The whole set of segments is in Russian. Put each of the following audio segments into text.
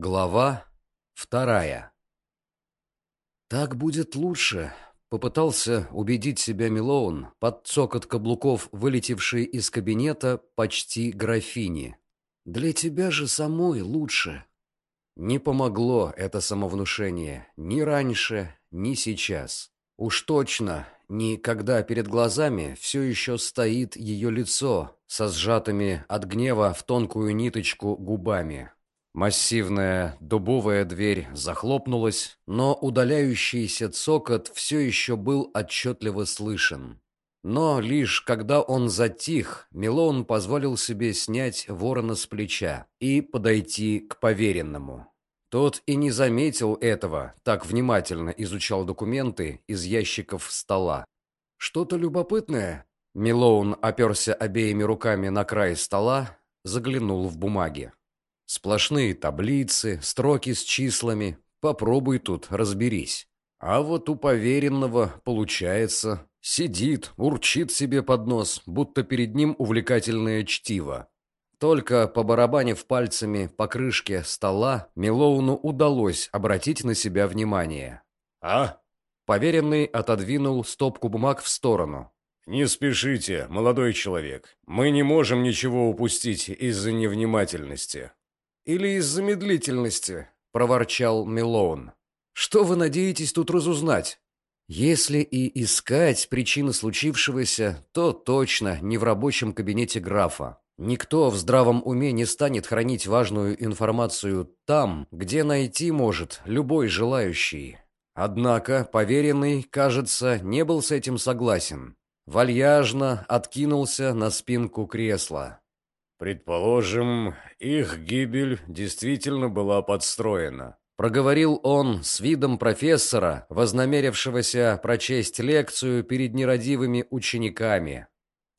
Глава вторая «Так будет лучше», — попытался убедить себя Милоун под цокот каблуков, вылетевший из кабинета почти графини. «Для тебя же самой лучше». Не помогло это самовнушение ни раньше, ни сейчас. Уж точно, ни когда перед глазами все еще стоит ее лицо со сжатыми от гнева в тонкую ниточку губами. Массивная дубовая дверь захлопнулась, но удаляющийся цокот все еще был отчетливо слышен. Но лишь когда он затих, Милон позволил себе снять ворона с плеча и подойти к поверенному. Тот и не заметил этого, так внимательно изучал документы из ящиков стола. «Что-то любопытное?» Милоун оперся обеими руками на край стола, заглянул в бумаги. Сплошные таблицы, строки с числами. Попробуй тут, разберись. А вот у поверенного, получается, сидит, урчит себе под нос, будто перед ним увлекательное чтиво. Только по барабанив пальцами по крышке стола, Милоуну удалось обратить на себя внимание. «А?» Поверенный отодвинул стопку бумаг в сторону. «Не спешите, молодой человек. Мы не можем ничего упустить из-за невнимательности или из-за медлительности?» – проворчал Милоун. «Что вы надеетесь тут разузнать?» Если и искать причины случившегося, то точно не в рабочем кабинете графа. Никто в здравом уме не станет хранить важную информацию там, где найти может любой желающий. Однако поверенный, кажется, не был с этим согласен. Вальяжно откинулся на спинку кресла. «Предположим, их гибель действительно была подстроена», проговорил он с видом профессора, вознамерившегося прочесть лекцию перед нерадивыми учениками.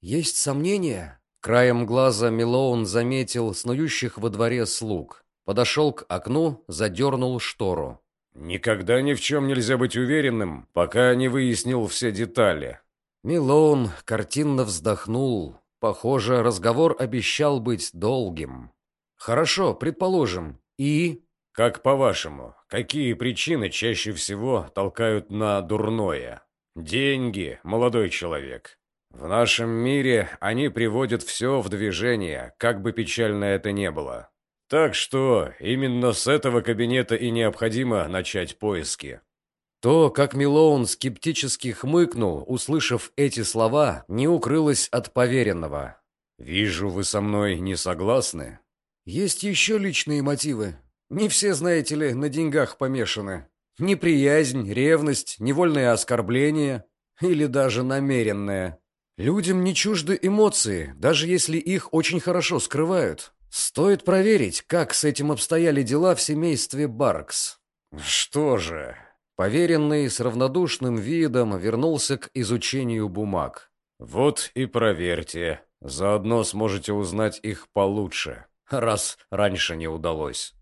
«Есть сомнения?» Краем глаза Милоун заметил снующих во дворе слуг. Подошел к окну, задернул штору. «Никогда ни в чем нельзя быть уверенным, пока не выяснил все детали». Милоун картинно вздохнул. Похоже, разговор обещал быть долгим. Хорошо, предположим. И... Как по-вашему, какие причины чаще всего толкают на дурное? Деньги, молодой человек. В нашем мире они приводят все в движение, как бы печально это не было. Так что именно с этого кабинета и необходимо начать поиски. То, как Милоун скептически хмыкнул, услышав эти слова, не укрылось от поверенного. «Вижу, вы со мной не согласны?» «Есть еще личные мотивы. Не все, знаете ли, на деньгах помешаны. Неприязнь, ревность, невольное оскорбление или даже намеренное. Людям не чужды эмоции, даже если их очень хорошо скрывают. Стоит проверить, как с этим обстояли дела в семействе Баркс». «Что же?» Поверенный с равнодушным видом вернулся к изучению бумаг. «Вот и проверьте. Заодно сможете узнать их получше, раз раньше не удалось».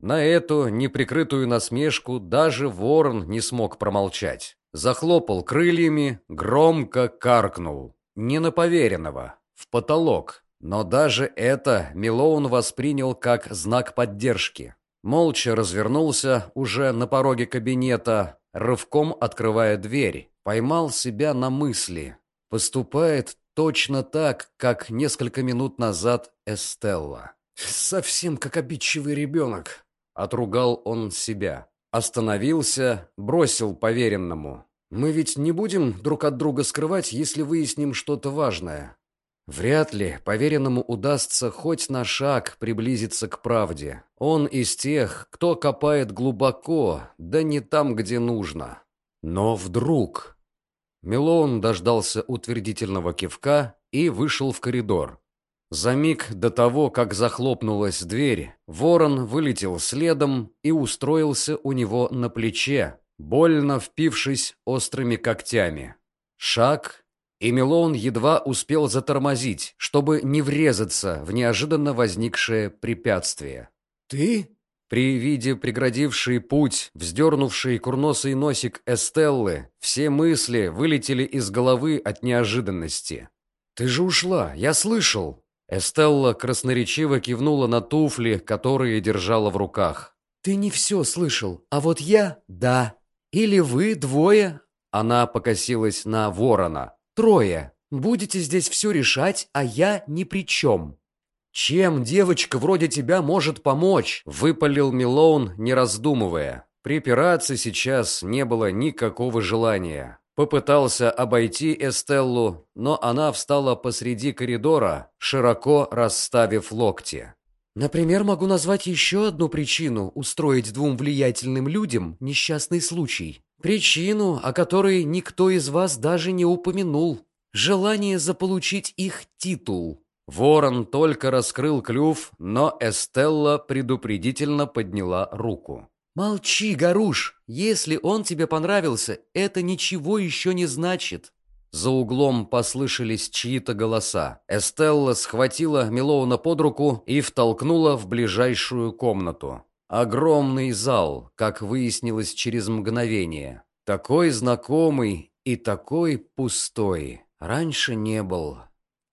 На эту неприкрытую насмешку даже ворон не смог промолчать. Захлопал крыльями, громко каркнул. Не на поверенного, в потолок. Но даже это Милоун воспринял как знак поддержки. Молча развернулся уже на пороге кабинета, рывком открывая дверь. Поймал себя на мысли. Поступает точно так, как несколько минут назад Эстелла. «Совсем как обидчивый ребенок», — отругал он себя. Остановился, бросил поверенному. «Мы ведь не будем друг от друга скрывать, если выясним что-то важное. Вряд ли поверенному удастся хоть на шаг приблизиться к правде. Он из тех, кто копает глубоко, да не там, где нужно. Но вдруг... Милон дождался утвердительного кивка и вышел в коридор. За миг до того, как захлопнулась дверь, ворон вылетел следом и устроился у него на плече, больно впившись острыми когтями. Шаг, и Милоун едва успел затормозить, чтобы не врезаться в неожиданно возникшее препятствие. «Ты?» При виде преградивший путь, вздернувший курносый носик Эстеллы, все мысли вылетели из головы от неожиданности. «Ты же ушла, я слышал!» Эстелла красноречиво кивнула на туфли, которые держала в руках. «Ты не все слышал, а вот я — да. Или вы двое?» Она покосилась на ворона. «Трое. Будете здесь все решать, а я ни при чем». «Чем девочка вроде тебя может помочь?» — выпалил Милоун, не раздумывая. Припираться сейчас не было никакого желания. Попытался обойти Эстеллу, но она встала посреди коридора, широко расставив локти. «Например, могу назвать еще одну причину устроить двум влиятельным людям несчастный случай. Причину, о которой никто из вас даже не упомянул. Желание заполучить их титул». Ворон только раскрыл клюв, но Эстелла предупредительно подняла руку. «Молчи, Гаруш! Если он тебе понравился, это ничего еще не значит!» За углом послышались чьи-то голоса. Эстелла схватила Милоуна под руку и втолкнула в ближайшую комнату. Огромный зал, как выяснилось через мгновение. Такой знакомый и такой пустой. Раньше не был.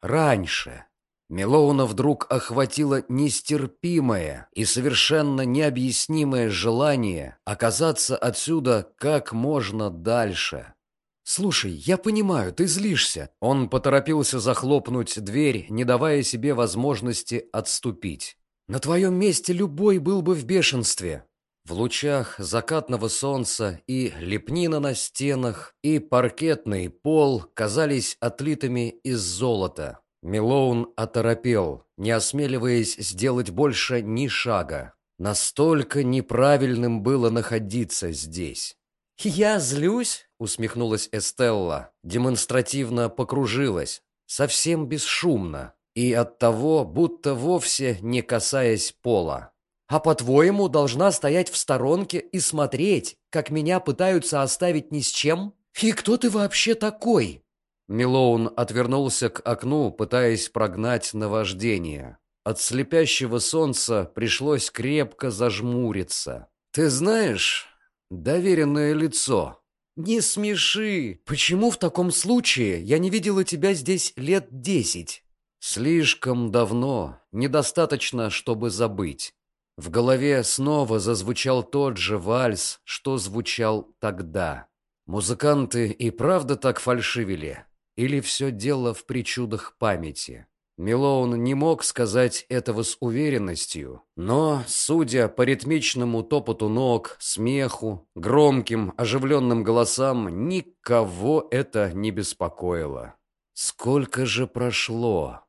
Раньше. Милоуна вдруг охватило нестерпимое и совершенно необъяснимое желание оказаться отсюда как можно дальше. «Слушай, я понимаю, ты злишься». Он поторопился захлопнуть дверь, не давая себе возможности отступить. «На твоем месте любой был бы в бешенстве». В лучах закатного солнца и лепнина на стенах, и паркетный пол казались отлитыми из золота. Милоун оторопел, не осмеливаясь сделать больше ни шага. Настолько неправильным было находиться здесь. «Я злюсь?» — усмехнулась Эстелла, демонстративно покружилась, совсем бесшумно, и оттого будто вовсе не касаясь пола. «А по-твоему, должна стоять в сторонке и смотреть, как меня пытаются оставить ни с чем? И кто ты вообще такой?» Милоун отвернулся к окну, пытаясь прогнать наваждение. От слепящего солнца пришлось крепко зажмуриться. «Ты знаешь, доверенное лицо». «Не смеши! Почему в таком случае я не видела тебя здесь лет десять?» «Слишком давно, недостаточно, чтобы забыть». В голове снова зазвучал тот же вальс, что звучал тогда. Музыканты и правда так фальшивили. Или все дело в причудах памяти? Милоун не мог сказать этого с уверенностью, но, судя по ритмичному топоту ног, смеху, громким, оживленным голосам, никого это не беспокоило. Сколько же прошло?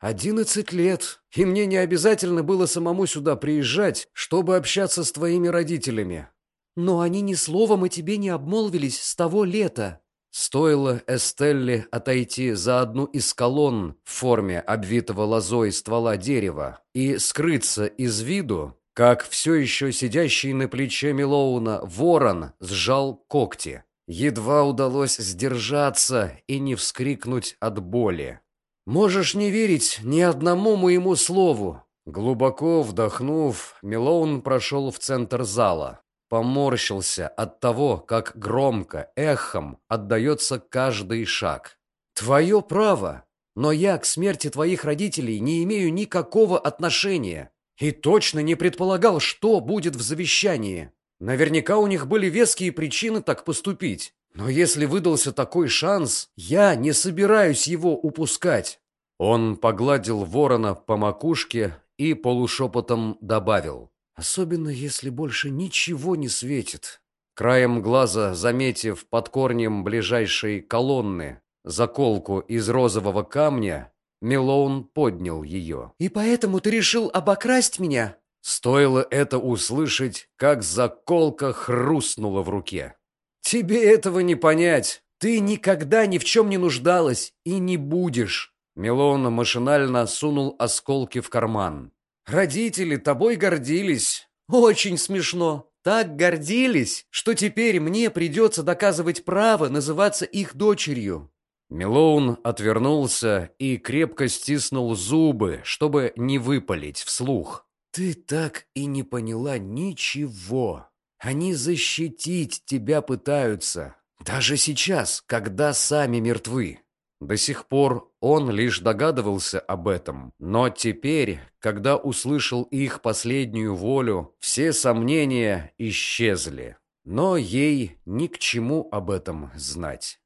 Одиннадцать лет, и мне не обязательно было самому сюда приезжать, чтобы общаться с твоими родителями. Но они ни словом о тебе не обмолвились с того лета. Стоило Эстелле отойти за одну из колонн в форме обвитого лозой ствола дерева и скрыться из виду, как все еще сидящий на плече Милоуна ворон сжал когти. Едва удалось сдержаться и не вскрикнуть от боли. «Можешь не верить ни одному моему слову!» Глубоко вдохнув, Милоун прошел в центр зала. Поморщился от того, как громко, эхом отдается каждый шаг. «Твое право, но я к смерти твоих родителей не имею никакого отношения и точно не предполагал, что будет в завещании. Наверняка у них были веские причины так поступить. Но если выдался такой шанс, я не собираюсь его упускать». Он погладил ворона по макушке и полушепотом добавил. Особенно, если больше ничего не светит. Краем глаза, заметив под корнем ближайшей колонны заколку из розового камня, Милоун поднял ее. «И поэтому ты решил обокрасть меня?» Стоило это услышать, как заколка хрустнула в руке. «Тебе этого не понять. Ты никогда ни в чем не нуждалась и не будешь». Милоун машинально сунул осколки в карман. Родители тобой гордились. Очень смешно. Так гордились, что теперь мне придется доказывать право называться их дочерью». Милоун отвернулся и крепко стиснул зубы, чтобы не выпалить вслух. «Ты так и не поняла ничего. Они защитить тебя пытаются. Даже сейчас, когда сами мертвы. До сих пор он лишь догадывался об этом, но теперь, когда услышал их последнюю волю, все сомнения исчезли. Но ей ни к чему об этом знать.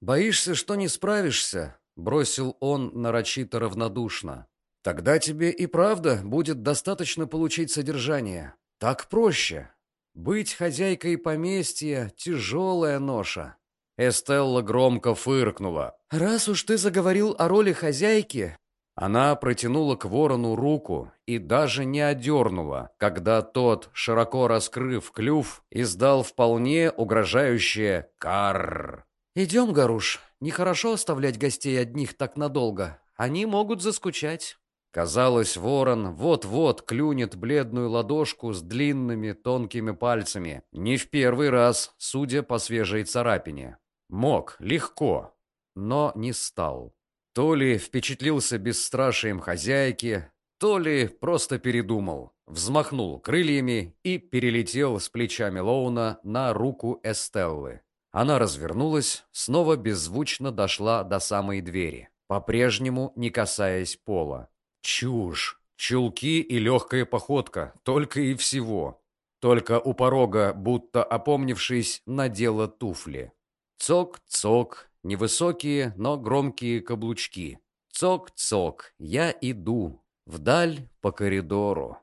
«Боишься, что не справишься?» — бросил он нарочито равнодушно. «Тогда тебе и правда будет достаточно получить содержание. Так проще. Быть хозяйкой поместья — тяжелая ноша. Эстелла громко фыркнула. «Раз уж ты заговорил о роли хозяйки...» Она протянула к ворону руку и даже не одернула, когда тот, широко раскрыв клюв, издал вполне угрожающее «карр». «Идем, Гаруш. Нехорошо оставлять гостей одних так надолго. Они могут заскучать». Казалось, ворон вот-вот клюнет бледную ладошку с длинными тонкими пальцами. Не в первый раз, судя по свежей царапине. Мог, легко, но не стал. То ли впечатлился бесстрашием хозяйки, то ли просто передумал, взмахнул крыльями и перелетел с плечами Лоуна на руку Эстеллы. Она развернулась, снова беззвучно дошла до самой двери, по-прежнему не касаясь пола. Чушь! Чулки и легкая походка, только и всего. Только у порога, будто опомнившись, надела туфли. Цок-цок, невысокие, но громкие каблучки. Цок-цок, я иду, вдаль по коридору.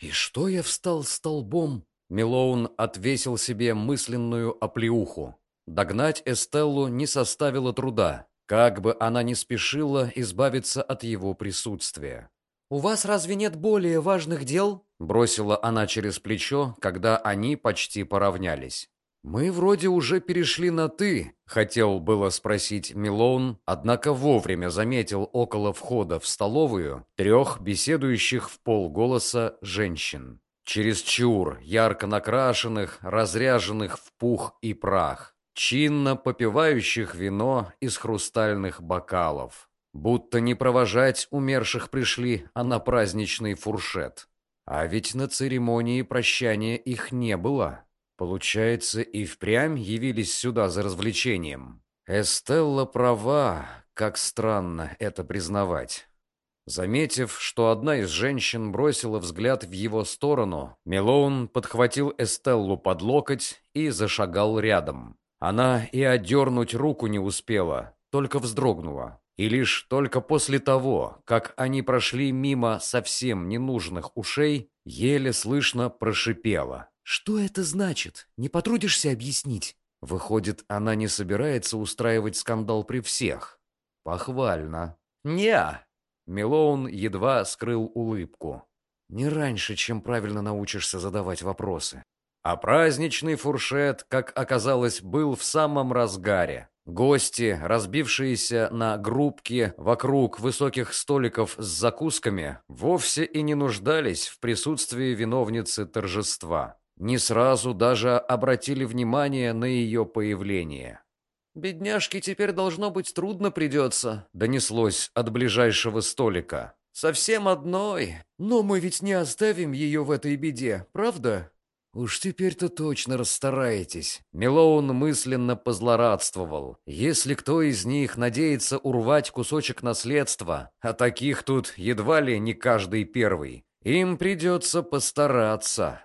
И что я встал столбом? Милоун отвесил себе мысленную оплеуху. Догнать Эстеллу не составило труда, как бы она ни спешила избавиться от его присутствия. «У вас разве нет более важных дел?» Бросила она через плечо, когда они почти поравнялись. «Мы вроде уже перешли на «ты», — хотел было спросить Милоун, однако вовремя заметил около входа в столовую трех беседующих в полголоса женщин. Чересчур ярко накрашенных, разряженных в пух и прах, чинно попивающих вино из хрустальных бокалов. Будто не провожать умерших пришли, а на праздничный фуршет. А ведь на церемонии прощания их не было. Получается, и впрямь явились сюда за развлечением. Эстелла права, как странно это признавать. Заметив, что одна из женщин бросила взгляд в его сторону, Мелоун подхватил Эстеллу под локоть и зашагал рядом. Она и отдернуть руку не успела, только вздрогнула. И лишь только после того, как они прошли мимо совсем ненужных ушей, еле слышно прошипела. «Что это значит? Не потрудишься объяснить?» Выходит, она не собирается устраивать скандал при всех. Похвально. не Милоун едва скрыл улыбку. «Не раньше, чем правильно научишься задавать вопросы». А праздничный фуршет, как оказалось, был в самом разгаре. Гости, разбившиеся на группки вокруг высоких столиков с закусками, вовсе и не нуждались в присутствии виновницы торжества не сразу даже обратили внимание на ее появление. «Бедняжке теперь должно быть трудно придется», — донеслось от ближайшего столика. «Совсем одной. Но мы ведь не оставим ее в этой беде, правда?» «Уж теперь-то точно расстараетесь». Милоун мысленно позлорадствовал. «Если кто из них надеется урвать кусочек наследства, а таких тут едва ли не каждый первый, им придется постараться».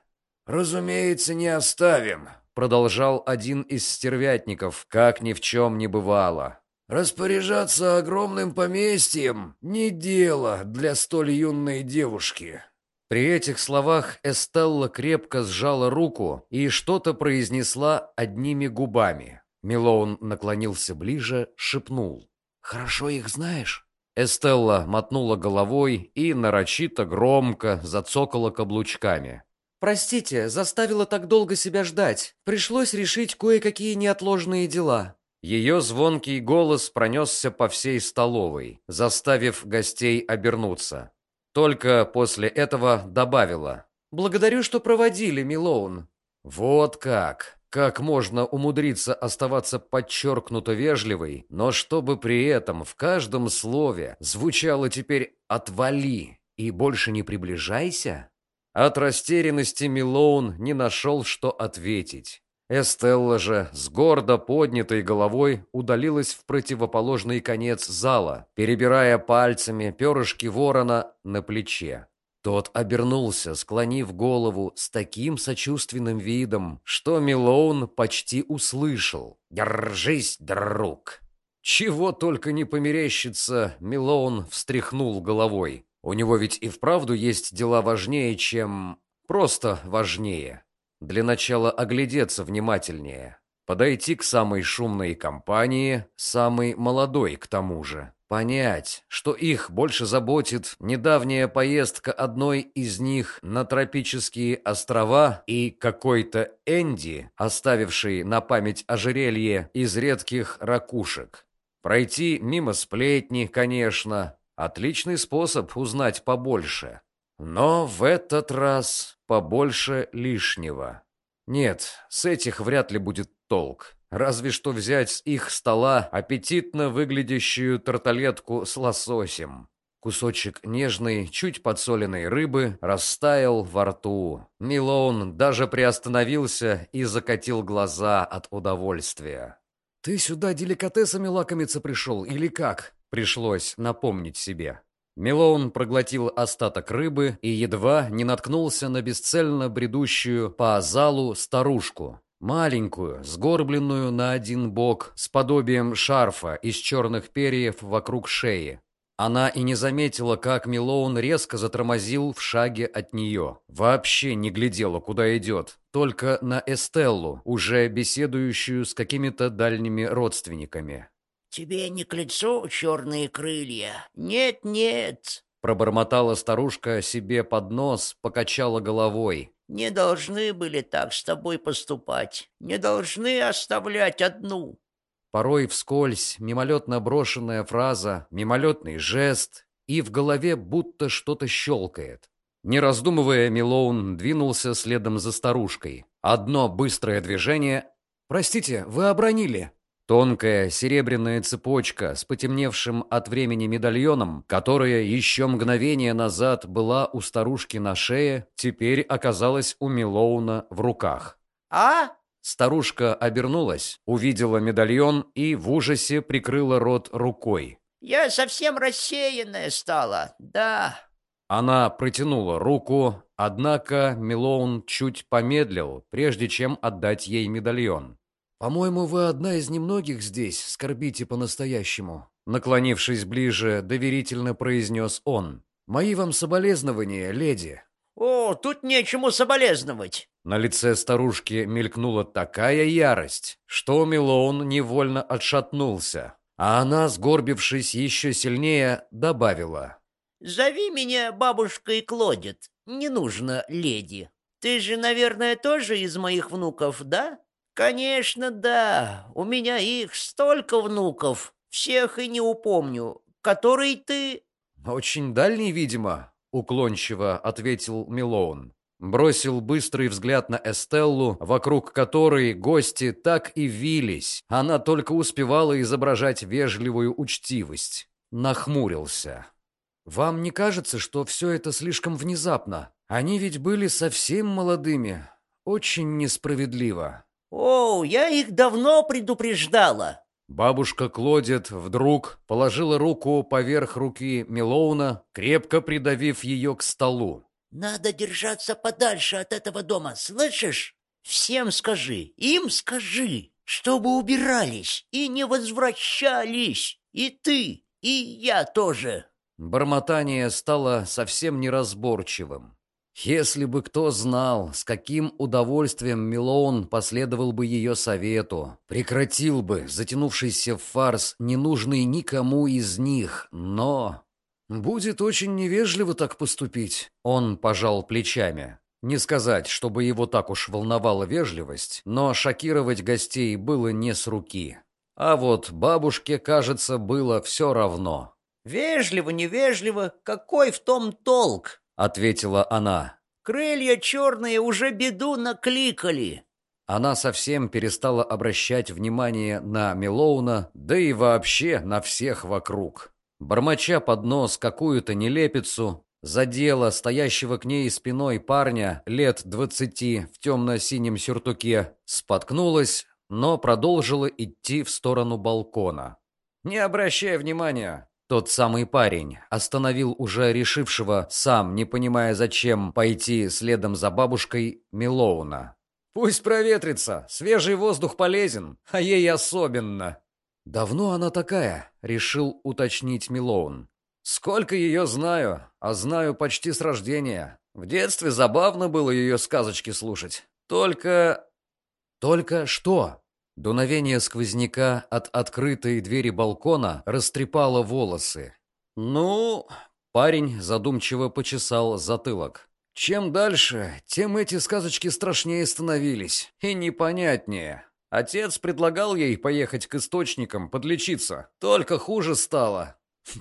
«Разумеется, не оставим», — продолжал один из стервятников, как ни в чем не бывало. «Распоряжаться огромным поместьем — не дело для столь юной девушки». При этих словах Эстелла крепко сжала руку и что-то произнесла одними губами. Милоун наклонился ближе, шепнул. «Хорошо их знаешь?» Эстелла мотнула головой и нарочито громко зацокала каблучками. «Простите, заставила так долго себя ждать. Пришлось решить кое-какие неотложные дела». Ее звонкий голос пронесся по всей столовой, заставив гостей обернуться. Только после этого добавила. «Благодарю, что проводили, Милоун». «Вот как! Как можно умудриться оставаться подчеркнуто вежливой, но чтобы при этом в каждом слове звучало теперь «отвали» и «больше не приближайся»?» От растерянности Милоун не нашел, что ответить. Эстелла же с гордо поднятой головой удалилась в противоположный конец зала, перебирая пальцами перышки ворона на плече. Тот обернулся, склонив голову с таким сочувственным видом, что Милоун почти услышал. «Держись, друг!» Чего только не померещится, Милоун встряхнул головой. У него ведь и вправду есть дела важнее, чем... просто важнее. Для начала оглядеться внимательнее. Подойти к самой шумной компании, самой молодой к тому же. Понять, что их больше заботит недавняя поездка одной из них на тропические острова и какой-то Энди, оставивший на память ожерелье из редких ракушек. Пройти мимо сплетни, конечно, отличный способ узнать побольше. Но в этот раз побольше лишнего. Нет, с этих вряд ли будет толк. Разве что взять с их стола аппетитно выглядящую тарталетку с лососем. Кусочек нежной, чуть подсоленной рыбы растаял во рту. Милоун даже приостановился и закатил глаза от удовольствия. «Ты сюда деликатесами лакомиться пришел или как?» Пришлось напомнить себе. Милоун проглотил остаток рыбы и едва не наткнулся на бесцельно бредущую по залу старушку. Маленькую, сгорбленную на один бок, с подобием шарфа из черных перьев вокруг шеи. Она и не заметила, как Милоун резко затормозил в шаге от нее. Вообще не глядела, куда идет. Только на Эстеллу, уже беседующую с какими-то дальними родственниками. «Тебе не к лицу черные крылья? Нет-нет!» Пробормотала старушка себе под нос, покачала головой. «Не должны были так с тобой поступать. Не должны оставлять одну». Порой вскользь мимолетно брошенная фраза, мимолетный жест, и в голове будто что-то щелкает. Не раздумывая, Милоун двинулся следом за старушкой. Одно быстрое движение... «Простите, вы обронили», Тонкая серебряная цепочка с потемневшим от времени медальоном, которая еще мгновение назад была у старушки на шее, теперь оказалась у Милоуна в руках. «А?» Старушка обернулась, увидела медальон и в ужасе прикрыла рот рукой. «Я совсем рассеянная стала, да». Она протянула руку, однако Милоун чуть помедлил, прежде чем отдать ей медальон. «По-моему, вы одна из немногих здесь, скорбите по-настоящему», наклонившись ближе, доверительно произнес он. «Мои вам соболезнования, леди». «О, тут нечему соболезновать». На лице старушки мелькнула такая ярость, что Милоун невольно отшатнулся, а она, сгорбившись еще сильнее, добавила. «Зови меня бабушкой Клодит, не нужно леди. Ты же, наверное, тоже из моих внуков, да?» «Конечно, да. У меня их столько внуков. Всех и не упомню. Который ты...» «Очень дальний, видимо», — уклончиво ответил Милоун. Бросил быстрый взгляд на Эстеллу, вокруг которой гости так и вились. Она только успевала изображать вежливую учтивость. Нахмурился. «Вам не кажется, что все это слишком внезапно? Они ведь были совсем молодыми. Очень несправедливо». «О, я их давно предупреждала!» Бабушка Клодит вдруг положила руку поверх руки Милоуна, крепко придавив ее к столу. «Надо держаться подальше от этого дома, слышишь? Всем скажи, им скажи, чтобы убирались и не возвращались. И ты, и я тоже». Бормотание стало совсем неразборчивым. Если бы кто знал, с каким удовольствием Милоун последовал бы ее совету, прекратил бы затянувшийся фарс, ненужный никому из них, но... «Будет очень невежливо так поступить», — он пожал плечами. Не сказать, чтобы его так уж волновала вежливость, но шокировать гостей было не с руки. А вот бабушке, кажется, было все равно. «Вежливо, невежливо, какой в том толк?» Ответила она. «Крылья черные уже беду накликали». Она совсем перестала обращать внимание на Милоуна, да и вообще на всех вокруг. Бормоча под нос какую-то нелепицу, задела стоящего к ней спиной парня лет двадцати в темно-синем сюртуке, споткнулась, но продолжила идти в сторону балкона. «Не обращай внимания!» Тот самый парень остановил уже решившего, сам не понимая зачем, пойти следом за бабушкой Милоуна. «Пусть проветрится, свежий воздух полезен, а ей особенно!» «Давно она такая?» — решил уточнить Милоун. «Сколько ее знаю, а знаю почти с рождения. В детстве забавно было ее сказочки слушать. Только...» «Только что?» Дуновение сквозняка от открытой двери балкона растрепало волосы. «Ну...» — парень задумчиво почесал затылок. «Чем дальше, тем эти сказочки страшнее становились и непонятнее. Отец предлагал ей поехать к источникам подлечиться. Только хуже стало».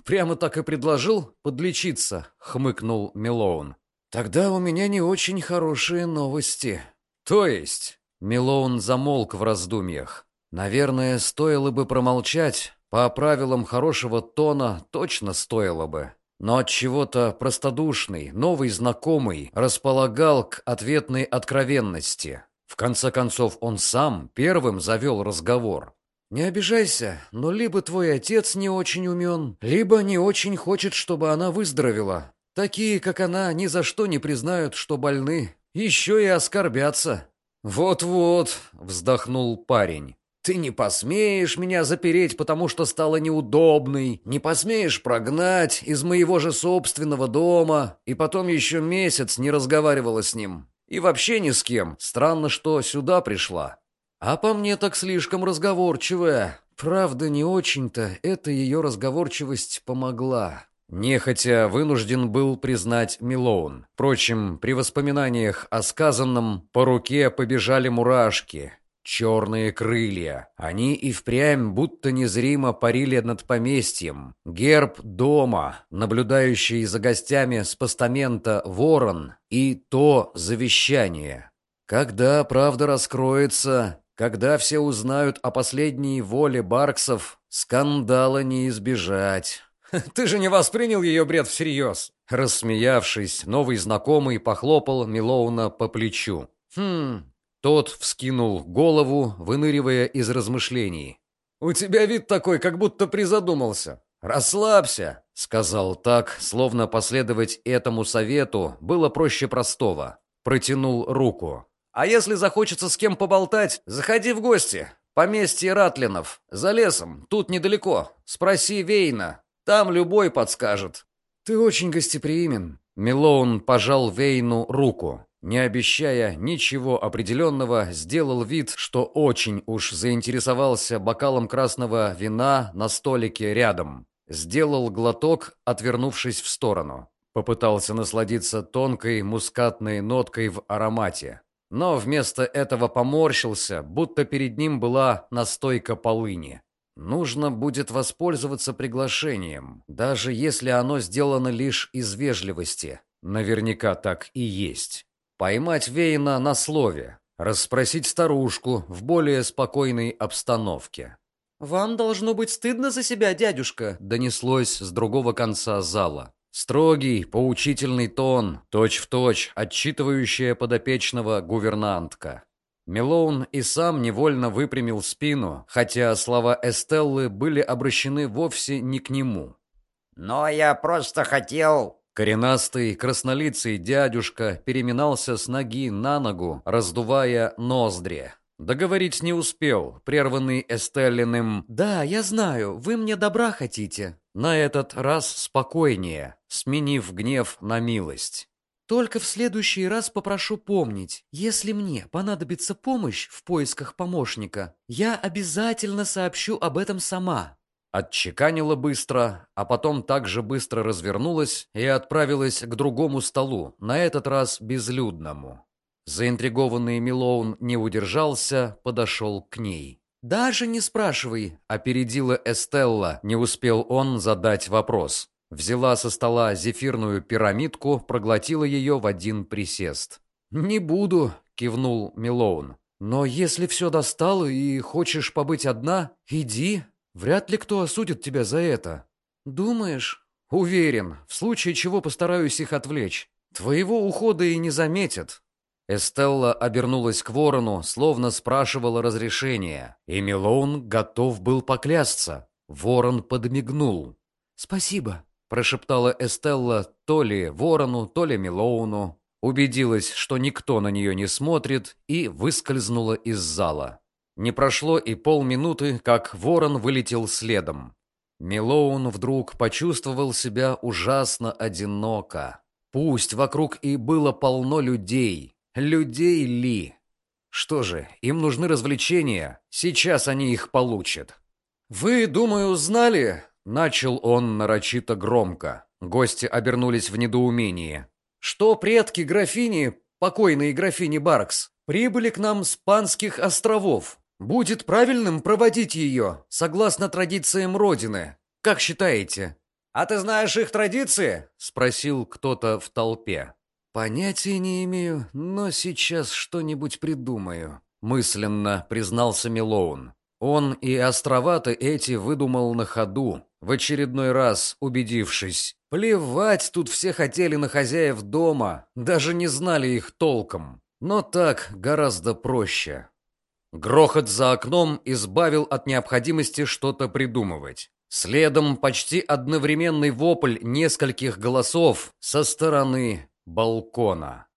«Прямо так и предложил подлечиться», — хмыкнул Милоун. «Тогда у меня не очень хорошие новости». «То есть?» Милоун замолк в раздумьях. Наверное, стоило бы промолчать. По правилам хорошего тона точно стоило бы. Но от чего-то простодушный, новый знакомый располагал к ответной откровенности. В конце концов, он сам первым завел разговор. «Не обижайся, но либо твой отец не очень умен, либо не очень хочет, чтобы она выздоровела. Такие, как она, ни за что не признают, что больны. Еще и оскорбятся. «Вот-вот», — вздохнул парень. «Ты не посмеешь меня запереть, потому что стала неудобной, не посмеешь прогнать из моего же собственного дома, и потом еще месяц не разговаривала с ним. И вообще ни с кем. Странно, что сюда пришла. А по мне так слишком разговорчивая. Правда, не очень-то эта ее разговорчивость помогла. Нехотя вынужден был признать Милоун. Впрочем, при воспоминаниях о сказанном по руке побежали мурашки. Черные крылья. Они и впрямь будто незримо парили над поместьем. Герб дома, наблюдающий за гостями с постамента ворон, и то завещание. Когда правда раскроется, когда все узнают о последней воле Барксов, скандала не избежать. «Ты же не воспринял ее бред всерьез!» Рассмеявшись, новый знакомый похлопал Милоуна по плечу. «Хм...» Тот вскинул голову, выныривая из размышлений. «У тебя вид такой, как будто призадумался. Расслабься!» Сказал так, словно последовать этому совету было проще простого. Протянул руку. «А если захочется с кем поболтать, заходи в гости. Поместье Ратлинов. За лесом, тут недалеко. Спроси Вейна. Там любой подскажет». «Ты очень гостеприимен». Милоун пожал Вейну руку. Не обещая ничего определенного, сделал вид, что очень уж заинтересовался бокалом красного вина на столике рядом. Сделал глоток, отвернувшись в сторону. Попытался насладиться тонкой мускатной ноткой в аромате. Но вместо этого поморщился, будто перед ним была настойка полыни. Нужно будет воспользоваться приглашением, даже если оно сделано лишь из вежливости. Наверняка так и есть. Поймать Вейна на слове, расспросить старушку в более спокойной обстановке. «Вам должно быть стыдно за себя, дядюшка», — донеслось с другого конца зала. Строгий, поучительный тон, точь-в-точь, точь, отчитывающая подопечного гувернантка. Милоун и сам невольно выпрямил спину, хотя слова Эстеллы были обращены вовсе не к нему. «Но я просто хотел...» Коренастый, краснолицый дядюшка переминался с ноги на ногу, раздувая ноздри. Договорить не успел, прерванный Эстеллиным «Да, я знаю, вы мне добра хотите». На этот раз спокойнее, сменив гнев на милость. Только в следующий раз попрошу помнить, если мне понадобится помощь в поисках помощника, я обязательно сообщу об этом сама». Отчеканила быстро, а потом также быстро развернулась и отправилась к другому столу, на этот раз безлюдному. Заинтригованный Милоун не удержался, подошел к ней. «Даже не спрашивай», — опередила Эстелла, не успел он задать вопрос. Взяла со стола зефирную пирамидку, проглотила ее в один присест. «Не буду», — кивнул Милоун. «Но если все достало и хочешь побыть одна, иди. Вряд ли кто осудит тебя за это». «Думаешь?» Уверен, в случае чего постараюсь их отвлечь. Твоего ухода и не заметят». Эстелла обернулась к ворону, словно спрашивала разрешения, и Милоун готов был поклясться. Ворон подмигнул. «Спасибо», — прошептала Эстелла то ли ворону, то ли Милоуну. Убедилась, что никто на нее не смотрит, и выскользнула из зала. Не прошло и полминуты, как ворон вылетел следом. Милоун вдруг почувствовал себя ужасно одиноко. Пусть вокруг и было полно людей. Людей ли? Что же, им нужны развлечения. Сейчас они их получат. «Вы, думаю, знали?» Начал он нарочито громко. Гости обернулись в недоумении. «Что предки графини, покойной графини Баркс, прибыли к нам с Панских островов. Будет правильным проводить ее, согласно традициям Родины. Как считаете?» «А ты знаешь их традиции?» — спросил кто-то в толпе. «Понятия не имею, но сейчас что-нибудь придумаю», — мысленно признался Милоун. Он и островаты эти выдумал на ходу, в очередной раз убедившись. Плевать тут все хотели на хозяев дома, даже не знали их толком. Но так гораздо проще. Грохот за окном избавил от необходимости что-то придумывать. Следом почти одновременный вопль нескольких голосов со стороны балкона.